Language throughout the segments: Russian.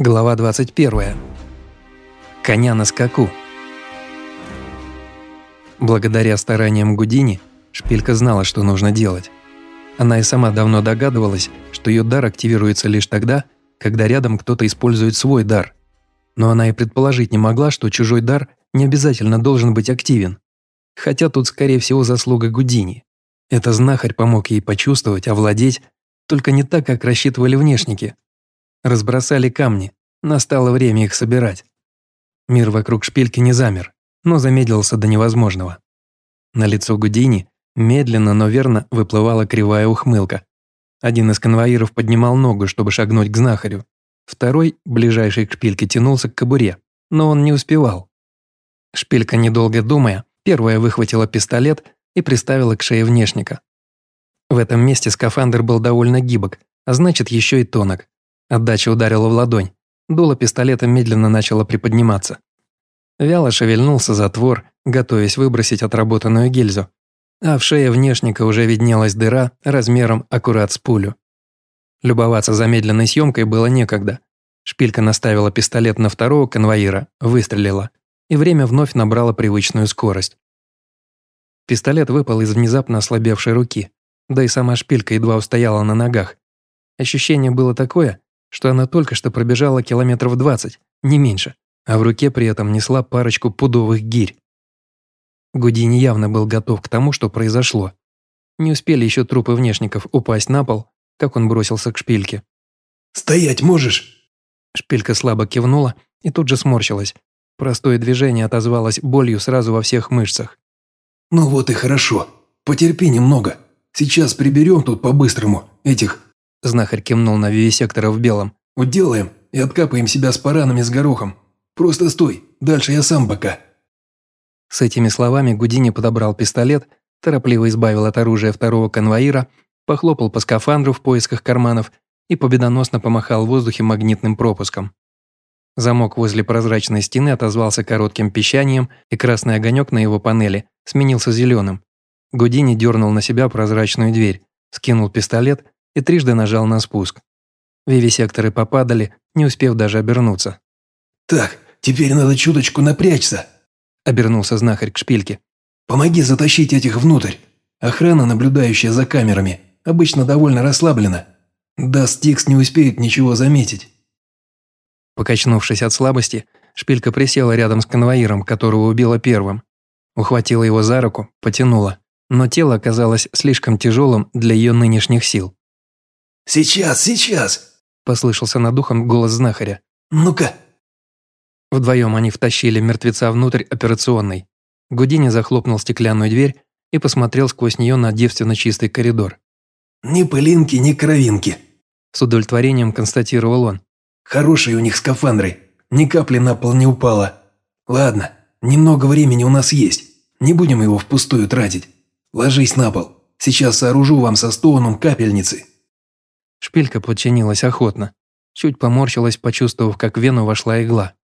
Глава 21. Коня на скаку. Благодаря стараниям Гудини, Шпилька знала, что нужно делать. Она и сама давно догадывалась, что ее дар активируется лишь тогда, когда рядом кто-то использует свой дар. Но она и предположить не могла, что чужой дар не обязательно должен быть активен. Хотя тут, скорее всего, заслуга Гудини. Это знахарь помог ей почувствовать, овладеть, только не так, как рассчитывали внешники – Разбросали камни, настало время их собирать. Мир вокруг шпильки не замер, но замедлился до невозможного. На лицо Гудини медленно, но верно выплывала кривая ухмылка. Один из конвоиров поднимал ногу, чтобы шагнуть к знахарю. Второй, ближайший к шпильке, тянулся к кобуре, но он не успевал. Шпилька, недолго думая, первая выхватила пистолет и приставила к шее внешника. В этом месте скафандр был довольно гибок, а значит еще и тонок, Отдача ударила в ладонь. Дуло пистолета медленно начало приподниматься. Вяло шевельнулся затвор, готовясь выбросить отработанную гильзу. А в шее внешника уже виднелась дыра размером аккурат с пулю. Любоваться замедленной съемкой было некогда. Шпилька наставила пистолет на второго конвоира, выстрелила, и время вновь набрало привычную скорость. Пистолет выпал из внезапно ослабевшей руки, да и сама шпилька едва устояла на ногах. Ощущение было такое, что она только что пробежала километров двадцать, не меньше, а в руке при этом несла парочку пудовых гирь. Гудини явно был готов к тому, что произошло. Не успели еще трупы внешников упасть на пол, как он бросился к шпильке. «Стоять можешь?» Шпилька слабо кивнула и тут же сморщилась. Простое движение отозвалось болью сразу во всех мышцах. «Ну вот и хорошо. Потерпи немного. Сейчас приберем тут по-быстрому этих Знахарь кивнул на вивисектора в белом. «Уделаем и откапаем себя с паранами с горохом. Просто стой, дальше я сам пока». С этими словами Гудини подобрал пистолет, торопливо избавил от оружия второго конвоира, похлопал по скафандру в поисках карманов и победоносно помахал в воздухе магнитным пропуском. Замок возле прозрачной стены отозвался коротким пищанием, и красный огонек на его панели сменился зеленым. Гудини дернул на себя прозрачную дверь, скинул пистолет и трижды нажал на спуск. Вивисекторы попадали, не успев даже обернуться. «Так, теперь надо чуточку напрячься», – обернулся знахарь к шпильке. «Помоги затащить этих внутрь. Охрана, наблюдающая за камерами, обычно довольно расслаблена. Да, Стикс не успеет ничего заметить». Покачнувшись от слабости, шпилька присела рядом с конвоиром, которого убила первым. Ухватила его за руку, потянула, но тело оказалось слишком тяжелым для ее нынешних сил. «Сейчас, сейчас!» – послышался над ухом голос знахаря. «Ну-ка!» Вдвоем они втащили мертвеца внутрь операционной. Гудини захлопнул стеклянную дверь и посмотрел сквозь нее на девственно чистый коридор. «Ни пылинки, ни кровинки», – с удовлетворением констатировал он. «Хорошие у них скафандры, ни капли на пол не упало. Ладно, немного времени у нас есть, не будем его впустую тратить. Ложись на пол, сейчас сооружу вам со стоуном капельницы». Шпилька подчинилась охотно. Чуть поморщилась, почувствовав, как в вену вошла игла.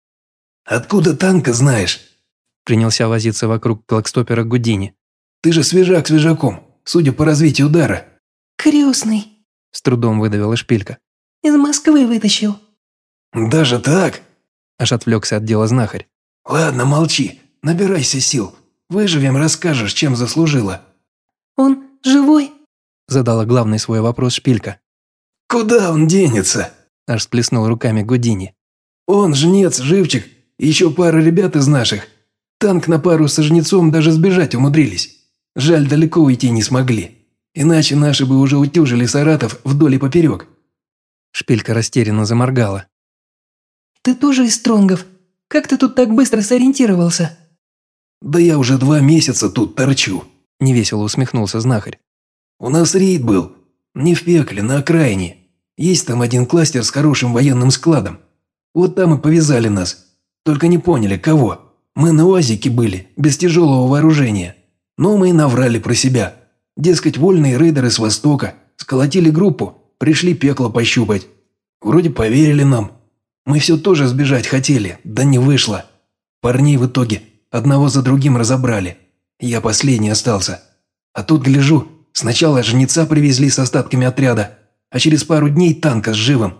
«Откуда танка знаешь?» Принялся возиться вокруг клокстопера Гудини. «Ты же свежак свежаком, судя по развитию удара». «Крестный», – с трудом выдавила шпилька. «Из Москвы вытащил». «Даже так?» – аж отвлекся от дела знахарь. «Ладно, молчи, набирайся сил. Выживем, расскажешь, чем заслужила». «Он живой?» – задала главный свой вопрос шпилька. «Куда он денется?» – аж сплеснул руками Гудини. «Он, жнец, живчик, еще пара ребят из наших. Танк на пару со жнецом даже сбежать умудрились. Жаль, далеко уйти не смогли. Иначе наши бы уже утюжили Саратов вдоль и поперек». Шпилька растерянно заморгала. «Ты тоже из Стронгов? Как ты тут так быстро сориентировался?» «Да я уже два месяца тут торчу», – невесело усмехнулся знахарь. «У нас рейд был, не в пекле, на окраине. Есть там один кластер с хорошим военным складом. Вот там и повязали нас. Только не поняли, кого. Мы на УАЗике были, без тяжелого вооружения. Но мы и наврали про себя. Дескать, вольные рейдеры с Востока сколотили группу, пришли пекло пощупать. Вроде поверили нам. Мы все тоже сбежать хотели, да не вышло. Парней в итоге одного за другим разобрали. Я последний остался. А тут гляжу, Сначала жнеца привезли с остатками отряда, а через пару дней танка с живым.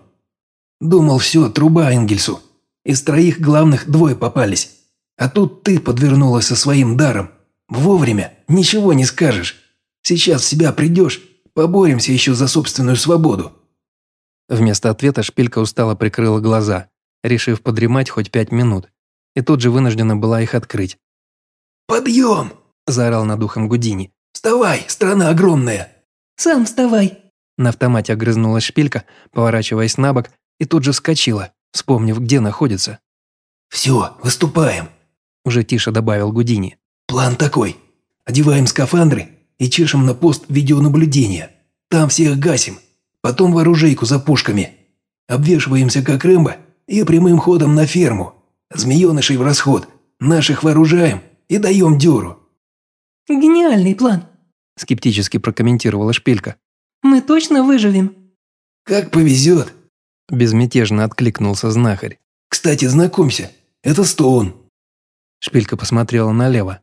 Думал, все, труба Энгельсу. Из троих главных двое попались. А тут ты подвернулась со своим даром. Вовремя, ничего не скажешь. Сейчас в себя придешь, поборемся еще за собственную свободу». Вместо ответа шпилька устало прикрыла глаза, решив подремать хоть пять минут, и тут же вынуждена была их открыть. «Подъем!» – заорал над ухом Гудини. «Вставай, страна огромная!» «Сам вставай!» На автомате огрызнулась шпилька, поворачиваясь на бок, и тут же вскочила, вспомнив, где находится. «Все, выступаем!» – уже тише добавил Гудини. «План такой. Одеваем скафандры и чешем на пост видеонаблюдения. Там всех гасим. Потом в оружейку за пушками. Обвешиваемся как Рэмбо и прямым ходом на ферму. Змеенышей в расход. Наших вооружаем и даем дёру». «Гениальный план», – скептически прокомментировала Шпилька. «Мы точно выживем?» «Как повезет», – безмятежно откликнулся знахарь. «Кстати, знакомься, это Стоун». Шпилька посмотрела налево.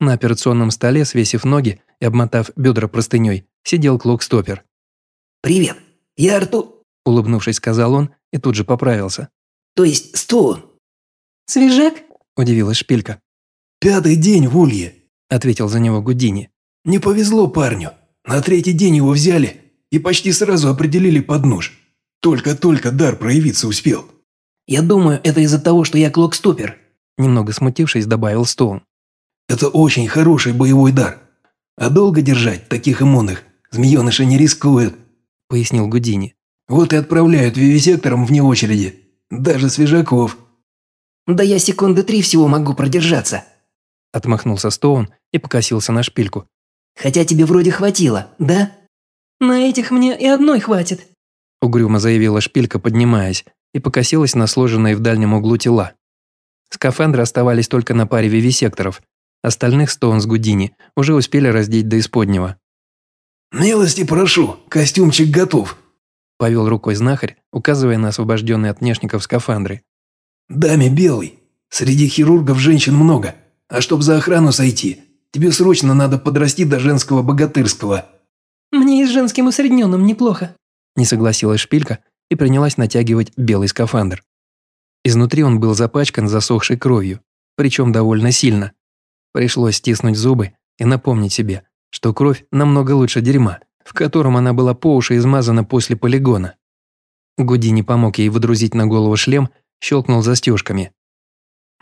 На операционном столе, свесив ноги и обмотав бедра простыней, сидел клок-стопер. «Привет, я Арту...» – улыбнувшись, сказал он и тут же поправился. «То есть Стоун». «Свежак?» – удивилась Шпилька. «Пятый день в Улье», – ответил за него Гудини. «Не повезло парню. На третий день его взяли и почти сразу определили под нож. Только-только дар проявиться успел». «Я думаю, это из-за того, что я клокстопер», – немного смутившись, добавил Стоун. «Это очень хороший боевой дар. А долго держать таких иммунных змееныши не рискуют», – пояснил Гудини. «Вот и отправляют вивисектором вне очереди. Даже свежаков». «Да я секунды три всего могу продержаться», – отмахнулся Стоун и покосился на шпильку. «Хотя тебе вроде хватило, да?» «На этих мне и одной хватит», – угрюмо заявила шпилька, поднимаясь, и покосилась на сложенные в дальнем углу тела. Скафандры оставались только на паре вивисекторов, остальных Стоун с Гудини уже успели раздеть до исподнего. «Милости прошу, костюмчик готов», – повел рукой знахарь, указывая на освобожденные от внешников скафандры. «Даме белый. Среди хирургов женщин много. А чтоб за охрану сойти, тебе срочно надо подрасти до женского богатырского». «Мне и с женским усредненным неплохо», – не согласилась шпилька и принялась натягивать белый скафандр. Изнутри он был запачкан засохшей кровью, причем довольно сильно. Пришлось стиснуть зубы и напомнить себе, что кровь намного лучше дерьма, в котором она была по уши измазана после полигона. Гудини помог ей выдрузить на голову шлем щелкнул застежками.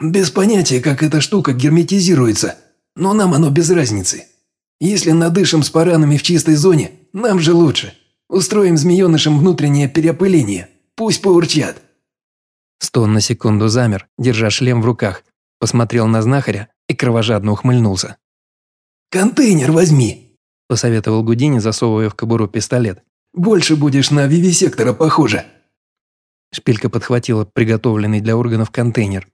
«Без понятия, как эта штука герметизируется, но нам оно без разницы. Если надышим с паранами в чистой зоне, нам же лучше. Устроим змеенышам внутреннее переопыление, пусть поурчат». Стон на секунду замер, держа шлем в руках, посмотрел на знахаря и кровожадно ухмыльнулся. «Контейнер возьми», – посоветовал Гудини, засовывая в кобуру пистолет. «Больше будешь на вивисектора похожа». Шпилька подхватила приготовленный для органов контейнер.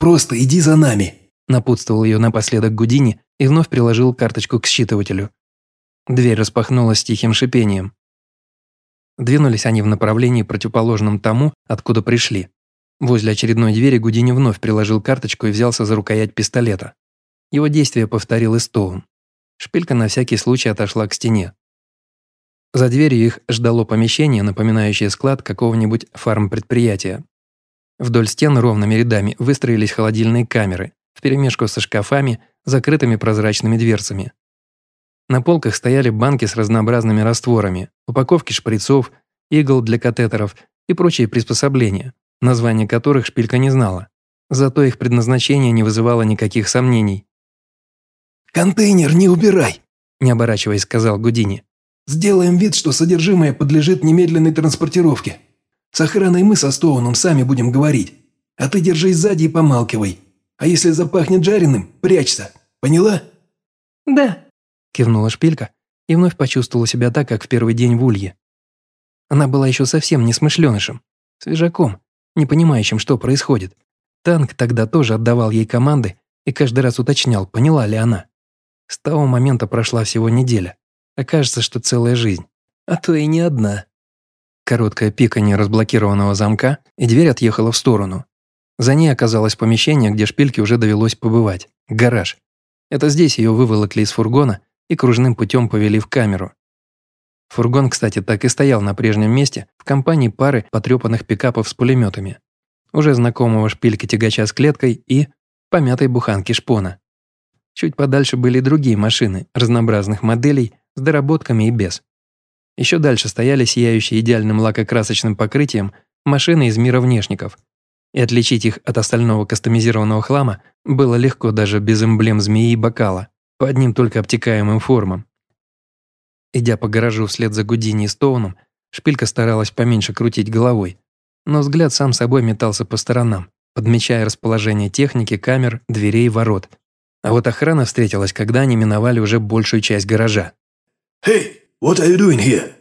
«Просто иди за нами», – напутствовал ее напоследок Гудини и вновь приложил карточку к считывателю. Дверь распахнулась тихим шипением. Двинулись они в направлении, противоположном тому, откуда пришли. Возле очередной двери Гудини вновь приложил карточку и взялся за рукоять пистолета. Его действие повторил и Стоун. Шпилька на всякий случай отошла к стене. За дверью их ждало помещение, напоминающее склад какого-нибудь фармпредприятия. Вдоль стен ровными рядами выстроились холодильные камеры, вперемешку со шкафами, закрытыми прозрачными дверцами. На полках стояли банки с разнообразными растворами, упаковки шприцов, игл для катетеров и прочие приспособления, названия которых шпилька не знала. Зато их предназначение не вызывало никаких сомнений. «Контейнер не убирай!» – не оборачиваясь, сказал Гудини. Сделаем вид, что содержимое подлежит немедленной транспортировке. С охраной мы со Стоуном сами будем говорить. А ты держись сзади и помалкивай. А если запахнет жареным, прячься. Поняла?» «Да», – кивнула шпилька и вновь почувствовала себя так, как в первый день в Улье. Она была еще совсем не смышленышем, свежаком, не понимающим, что происходит. Танк тогда тоже отдавал ей команды и каждый раз уточнял, поняла ли она. С того момента прошла всего неделя. Окажется, что целая жизнь. А то и не одна. Короткое пикание разблокированного замка, и дверь отъехала в сторону. За ней оказалось помещение, где шпильке уже довелось побывать. Гараж. Это здесь ее выволокли из фургона и кружным путем повели в камеру. Фургон, кстати, так и стоял на прежнем месте в компании пары потрепанных пикапов с пулеметами, уже знакомого шпильки тягача с клеткой и помятой буханки шпона. Чуть подальше были другие машины разнообразных моделей с доработками и без. Еще дальше стояли сияющие идеальным лакокрасочным покрытием машины из мира внешников. И отличить их от остального кастомизированного хлама было легко даже без эмблем змеи и бокала, по одним только обтекаемым формам. Идя по гаражу вслед за Гудини и Стоуном, Шпилька старалась поменьше крутить головой, но взгляд сам собой метался по сторонам, подмечая расположение техники, камер, дверей и ворот. А вот охрана встретилась, когда они миновали уже большую часть гаража. «Hey, what are you doing here?»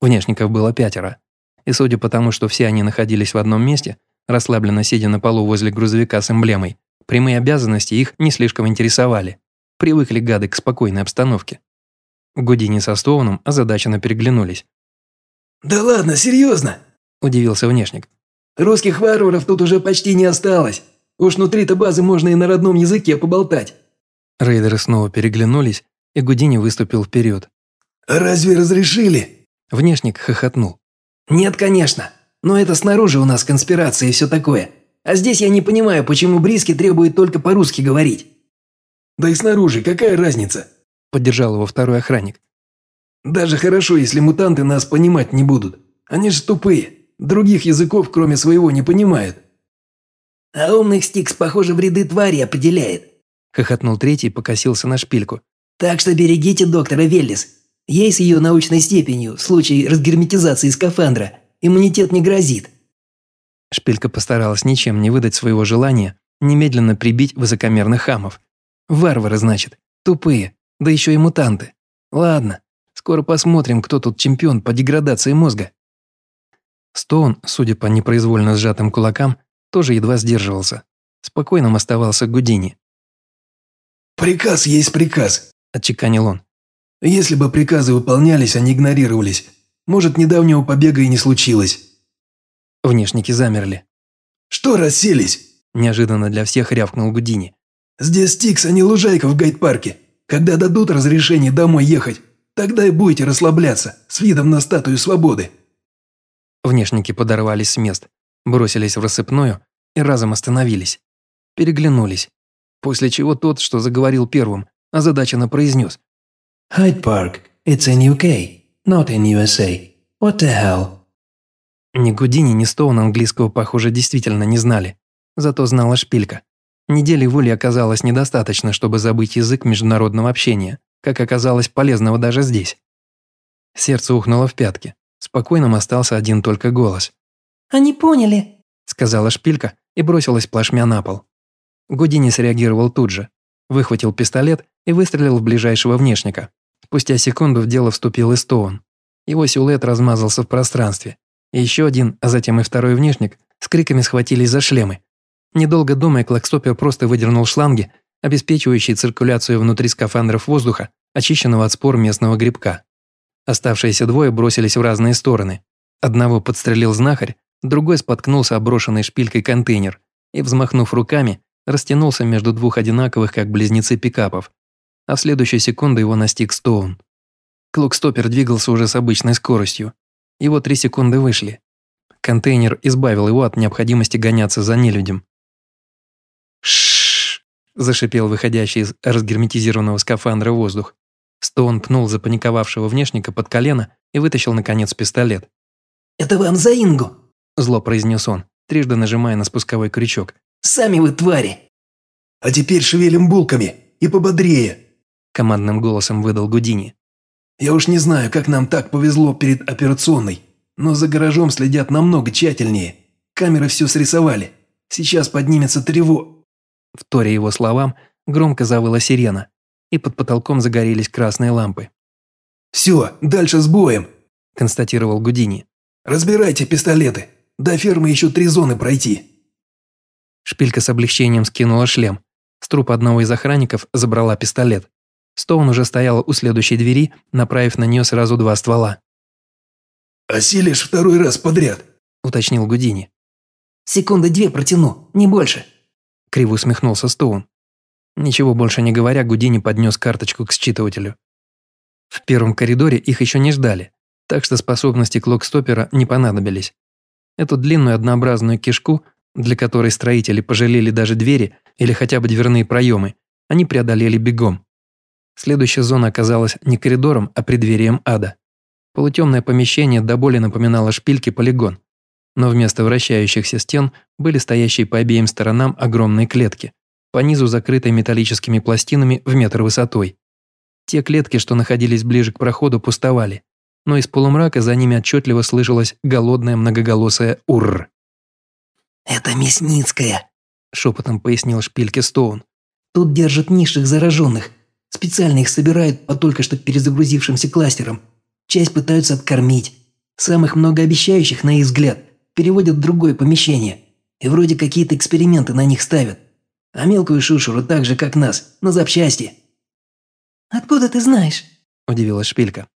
Внешников было пятеро. И судя по тому, что все они находились в одном месте, расслабленно сидя на полу возле грузовика с эмблемой, прямые обязанности их не слишком интересовали. Привыкли гады к спокойной обстановке. Гудини со Стоуном озадаченно переглянулись. «Да ладно, серьезно?» – удивился внешник. «Русских варваров тут уже почти не осталось. Уж внутри-то базы можно и на родном языке поболтать». Рейдеры снова переглянулись, и Гудини выступил вперед. «Разве разрешили?» Внешник хохотнул. «Нет, конечно. Но это снаружи у нас конспирация и все такое. А здесь я не понимаю, почему Бриски требует только по-русски говорить». «Да и снаружи, какая разница?» поддержал его второй охранник. «Даже хорошо, если мутанты нас понимать не будут. Они же тупые, других языков, кроме своего, не понимают». «А умных Стикс, похоже, в ряды твари определяет», – хохотнул третий и покосился на шпильку. «Так что берегите доктора Веллис. Ей с ее научной степенью, в случае разгерметизации скафандра, иммунитет не грозит». Шпилька постаралась ничем не выдать своего желания немедленно прибить высокомерных хамов. Варвары, значит, тупые, да еще и мутанты. Ладно, скоро посмотрим, кто тут чемпион по деградации мозга. Стоун, судя по непроизвольно сжатым кулакам, тоже едва сдерживался. Спокойным оставался Гудини. «Приказ есть приказ», – отчеканил он. «Если бы приказы выполнялись, а не игнорировались, может, недавнего побега и не случилось». Внешники замерли. «Что расселись?» – неожиданно для всех рявкнул Гудини. «Здесь Тикс, а не лужайка в гайд-парке. Когда дадут разрешение домой ехать, тогда и будете расслабляться с видом на статую свободы». Внешники подорвались с мест, бросились в рассыпную и разом остановились. Переглянулись. После чего тот, что заговорил первым, озадаченно произнес. «Hyde Park, it's in UK, not in USA. What the hell?» Ни Гудини, ни Стоун английского, похоже, действительно не знали. Зато знала шпилька. Недели воли оказалось недостаточно, чтобы забыть язык международного общения, как оказалось полезного даже здесь. Сердце ухнуло в пятки. Спокойным остался один только голос. «Они поняли», – сказала шпилька и бросилась плашмя на пол. Гудини среагировал тут же. Выхватил пистолет и выстрелил в ближайшего внешника. Спустя секунду в дело вступил и Стоун. Его силуэт размазался в пространстве. И еще один, а затем и второй внешник с криками схватились за шлемы, Недолго думая, Клокстопер просто выдернул шланги, обеспечивающие циркуляцию внутри скафандров воздуха, очищенного от спор местного грибка. Оставшиеся двое бросились в разные стороны. Одного подстрелил знахарь, другой споткнулся оброшенной шпилькой контейнер и, взмахнув руками, растянулся между двух одинаковых, как близнецы пикапов. А в следующую секунду его настиг Стоун. Клокстопер двигался уже с обычной скоростью. Его три секунды вышли. Контейнер избавил его от необходимости гоняться за нелюдем. Шш! зашипел выходящий из разгерметизированного скафандра воздух. Стоун пнул запаниковавшего внешника под колено и вытащил, наконец, пистолет. «Это вам за Ингу!» – зло произнес он, трижды нажимая на спусковой крючок. «Сами вы твари!» «А теперь шевелим булками и пободрее!» – командным голосом выдал Гудини. «Я уж не знаю, как нам так повезло перед операционной, но за гаражом следят намного тщательнее. Камеры все срисовали. Сейчас поднимется тревога. Вторя его словам, громко завыла сирена, и под потолком загорелись красные лампы. «Все, дальше с боем», – констатировал Гудини. «Разбирайте пистолеты. До фермы еще три зоны пройти». Шпилька с облегчением скинула шлем. С трупа одного из охранников забрала пистолет. Стоун уже стояла у следующей двери, направив на нее сразу два ствола. «Осилишь второй раз подряд», – уточнил Гудини. «Секунды две протяну, не больше», Криво усмехнулся Стоун. Ничего больше не говоря, Гудини поднес карточку к считывателю. В первом коридоре их еще не ждали, Так что способности клокстопера не понадобились. Эту длинную однообразную кишку, для которой строители пожалели даже двери или хотя бы дверные проемы, они преодолели бегом. Следующая зона оказалась не коридором, а преддверием ада. Полутемное помещение до боли напоминало шпильки полигон, но вместо вращающихся стен были стоящие по обеим сторонам огромные клетки, по низу закрытые металлическими пластинами в метр высотой. Те клетки, что находились ближе к проходу, пустовали, но из полумрака за ними отчетливо слышалось голодное многоголосое «Урр». «Это Мясницкая», – шепотом пояснил Шпильке Стоун. «Тут держат низших зараженных. Специально их собирают по только что перезагрузившимся кластерам. Часть пытаются откормить. Самых многообещающих, на их взгляд, переводят в другое помещение. И вроде какие-то эксперименты на них ставят. А мелкую шушеру так же, как нас, на запчасти». «Откуда ты знаешь?» – удивилась Шпилька.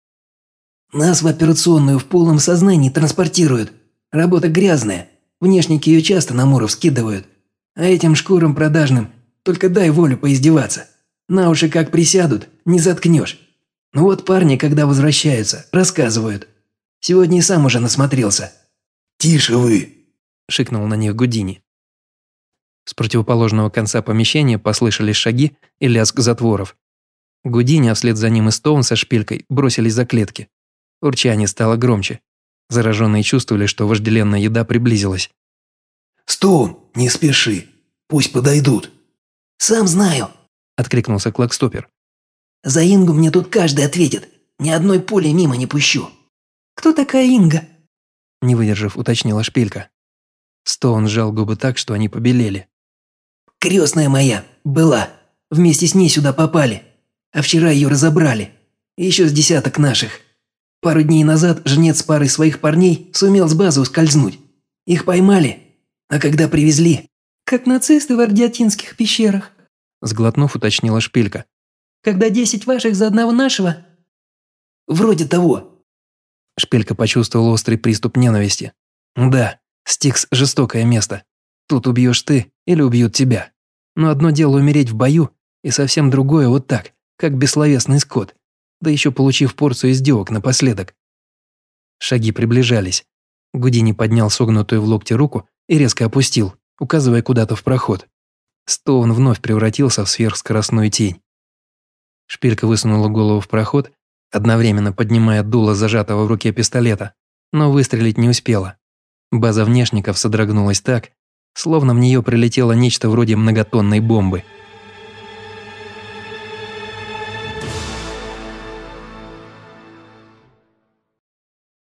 «Нас в операционную в полном сознании транспортируют. Работа грязная. Внешники ее часто на Муров скидывают. А этим шкурам продажным только дай волю поиздеваться. На уши как присядут, не заткнешь. Ну вот парни, когда возвращаются, рассказывают. Сегодня и сам уже насмотрелся». «Тише вы!» – шикнул на них Гудини. С противоположного конца помещения послышались шаги и лязг затворов. Гудини, а вслед за ним и Стоун со шпилькой бросились за клетки. Урчание стало громче. Зараженные чувствовали, что вожделенная еда приблизилась. «Стоун, не спеши. Пусть подойдут». «Сам знаю», – откликнулся Клакстопер. «За Ингу мне тут каждый ответит. Ни одной пули мимо не пущу». «Кто такая Инга?» Не выдержав, уточнила шпилька. Стоун сжал губы так, что они побелели. «Крестная моя, была. Вместе с ней сюда попали. А вчера ее разобрали. Еще с десяток наших. Пару дней назад жнец с парой своих парней сумел с базы ускользнуть. Их поймали, а когда привезли... Как нацисты в Ардиатинских пещерах. Сглотнув, уточнила шпилька. Когда десять ваших за одного нашего? Вроде того. Шпилька почувствовала острый приступ ненависти. Да, Стикс – жестокое место. Тут убьешь ты или убьют тебя. Но одно дело умереть в бою, и совсем другое вот так, как бессловесный скот, да еще получив порцию издевок напоследок. Шаги приближались. Гудини поднял согнутую в локте руку и резко опустил, указывая куда-то в проход. Стоун вновь превратился в сверхскоростную тень. Шпилька высунула голову в проход, одновременно поднимая дуло зажатого в руке пистолета, но выстрелить не успела. База внешников содрогнулась так, словно в нее прилетело нечто вроде многотонной бомбы –